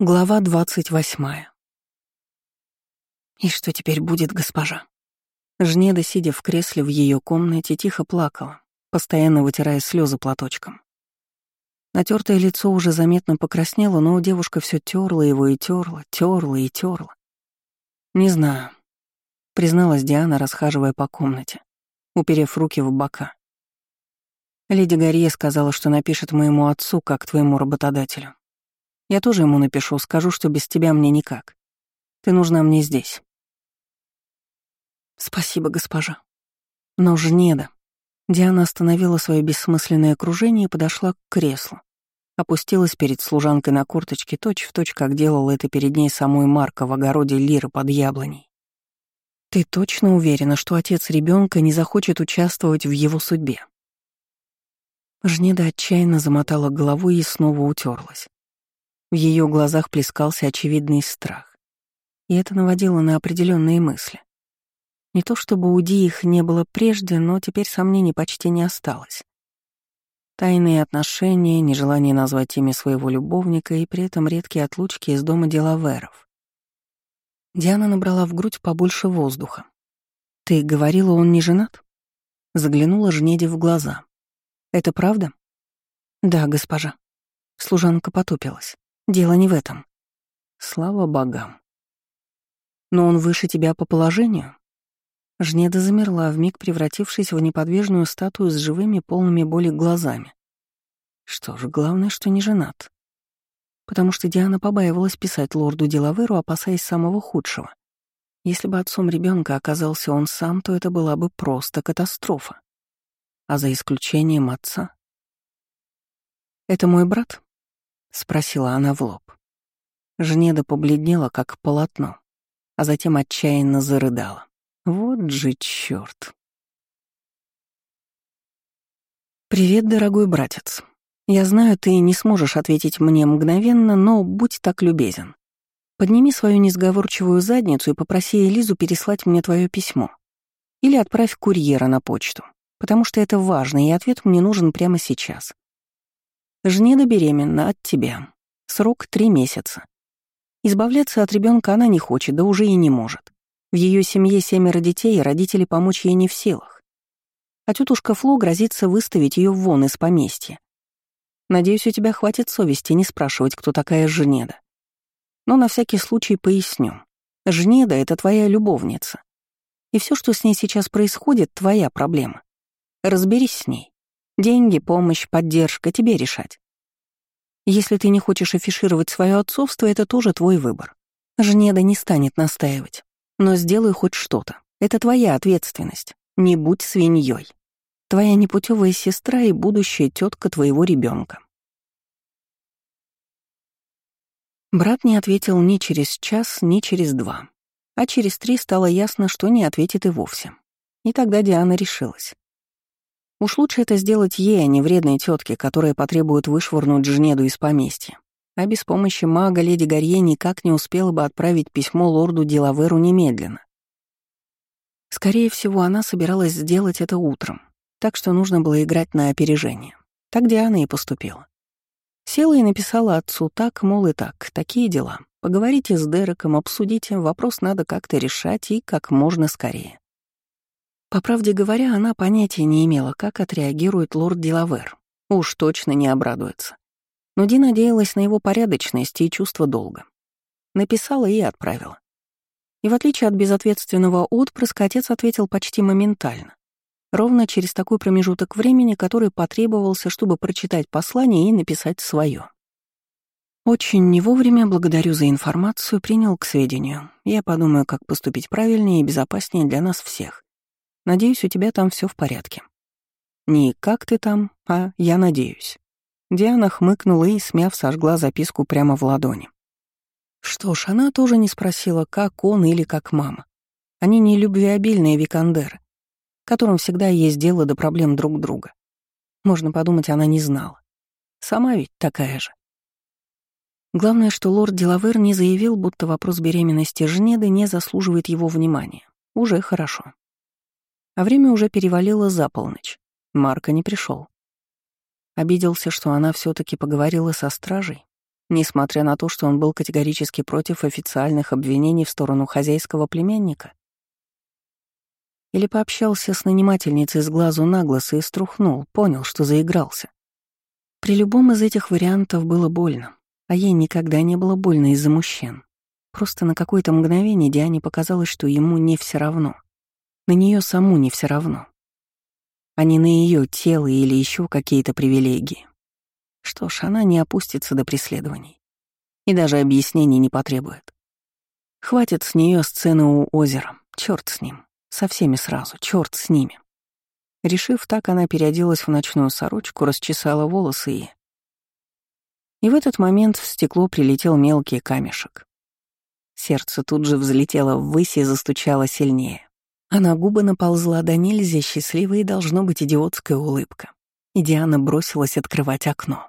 Глава двадцать восьмая. И что теперь будет, госпожа? Жнеда, сидя в кресле в ее комнате, тихо плакала, постоянно вытирая слезы платочком. Натертое лицо уже заметно покраснело, но девушка все терла его и терла, терла и терла. Не знаю, призналась Диана, расхаживая по комнате, уперев руки в бока. Леди Гарье сказала, что напишет моему отцу, как твоему работодателю. Я тоже ему напишу, скажу, что без тебя мне никак. Ты нужна мне здесь. Спасибо, госпожа. Но Жнеда. Диана остановила свое бессмысленное окружение и подошла к креслу. Опустилась перед служанкой на курточке точь-в-точь, как делал это перед ней самой Марка в огороде Лиры под яблоней. «Ты точно уверена, что отец ребенка не захочет участвовать в его судьбе?» Жнеда отчаянно замотала головой и снова утерлась. В ее глазах плескался очевидный страх. И это наводило на определенные мысли. Не то чтобы у Ди их не было прежде, но теперь сомнений почти не осталось. Тайные отношения, нежелание назвать имя своего любовника и при этом редкие отлучки из дома делаверов. Диана набрала в грудь побольше воздуха. «Ты говорила, он не женат?» Заглянула Жнеде в глаза. «Это правда?» «Да, госпожа». Служанка потупилась. Дело не в этом. Слава богам. Но он выше тебя по положению? Жнеда замерла, вмиг превратившись в неподвижную статую с живыми, полными боли глазами. Что ж, главное, что не женат. Потому что Диана побаивалась писать лорду Делаверу, опасаясь самого худшего. Если бы отцом ребенка оказался он сам, то это была бы просто катастрофа. А за исключением отца... «Это мой брат?» — спросила она в лоб. Жнеда побледнела, как полотно, а затем отчаянно зарыдала. Вот же чёрт. «Привет, дорогой братец. Я знаю, ты не сможешь ответить мне мгновенно, но будь так любезен. Подними свою несговорчивую задницу и попроси Элизу переслать мне твое письмо. Или отправь курьера на почту, потому что это важно, и ответ мне нужен прямо сейчас. Жнеда беременна от тебя. Срок три месяца. Избавляться от ребенка она не хочет, да уже и не может. В ее семье семеро детей, и родители помочь ей не в силах. А тетушка Фло грозится выставить ее вон из поместья. Надеюсь, у тебя хватит совести не спрашивать, кто такая Жнеда. Но на всякий случай поясню. Жнеда — это твоя любовница. И все, что с ней сейчас происходит, твоя проблема. Разберись с ней. Деньги, помощь, поддержка — тебе решать. Если ты не хочешь афишировать свое отцовство, это тоже твой выбор. Жнеда не станет настаивать. Но сделай хоть что-то. Это твоя ответственность. Не будь свиньей. Твоя непутевая сестра и будущая тетка твоего ребенка. Брат не ответил ни через час, ни через два. А через три стало ясно, что не ответит и вовсе. И тогда Диана решилась. Уж лучше это сделать ей, а не вредной тетке, которая потребует вышвырнуть Жнеду из поместья. А без помощи мага леди Гарье никак не успела бы отправить письмо лорду Делаверу немедленно. Скорее всего, она собиралась сделать это утром, так что нужно было играть на опережение. Так Диана и поступила. Села и написала отцу так, мол, и так, такие дела. Поговорите с Дереком, обсудите, вопрос надо как-то решать и как можно скорее. По правде говоря, она понятия не имела, как отреагирует лорд Делавер. Уж точно не обрадуется. Но Ди надеялась на его порядочность и чувство долга. Написала и отправила. И в отличие от безответственного отпрыска, отец ответил почти моментально. Ровно через такой промежуток времени, который потребовался, чтобы прочитать послание и написать свое. Очень не вовремя, благодарю за информацию, принял к сведению. Я подумаю, как поступить правильнее и безопаснее для нас всех. Надеюсь, у тебя там все в порядке. Не как ты там, а я надеюсь. Диана хмыкнула и, смяв, сожгла записку прямо в ладони. Что ж, она тоже не спросила, как он или как мама. Они не любвеобильные викандеры, которым всегда есть дело до проблем друг друга. Можно подумать, она не знала. Сама ведь такая же. Главное, что лорд Делавер не заявил, будто вопрос беременности Жнеды не заслуживает его внимания. Уже хорошо. А время уже перевалило за полночь. Марка не пришел. Обиделся, что она все таки поговорила со стражей. несмотря на то, что он был категорически против официальных обвинений в сторону хозяйского племянника? Или пообщался с нанимательницей с глазу на глаз и струхнул, понял, что заигрался. При любом из этих вариантов было больно, а ей никогда не было больно из-за мужчин. Просто на какое-то мгновение Диане показалось, что ему не все равно. На нее саму не все равно. А не на ее тело или еще какие-то привилегии. Что ж, она не опустится до преследований. И даже объяснений не потребует. Хватит с нее сцены у озера. Черт с ним. Со всеми сразу. Черт с ними. Решив так, она переоделась в ночную сорочку, расчесала волосы и... И в этот момент в стекло прилетел мелкий камешек. Сердце тут же взлетело ввысь и застучало сильнее. А на губы наползла до нельзя счастливая и должно быть идиотская улыбка. И Диана бросилась открывать окно.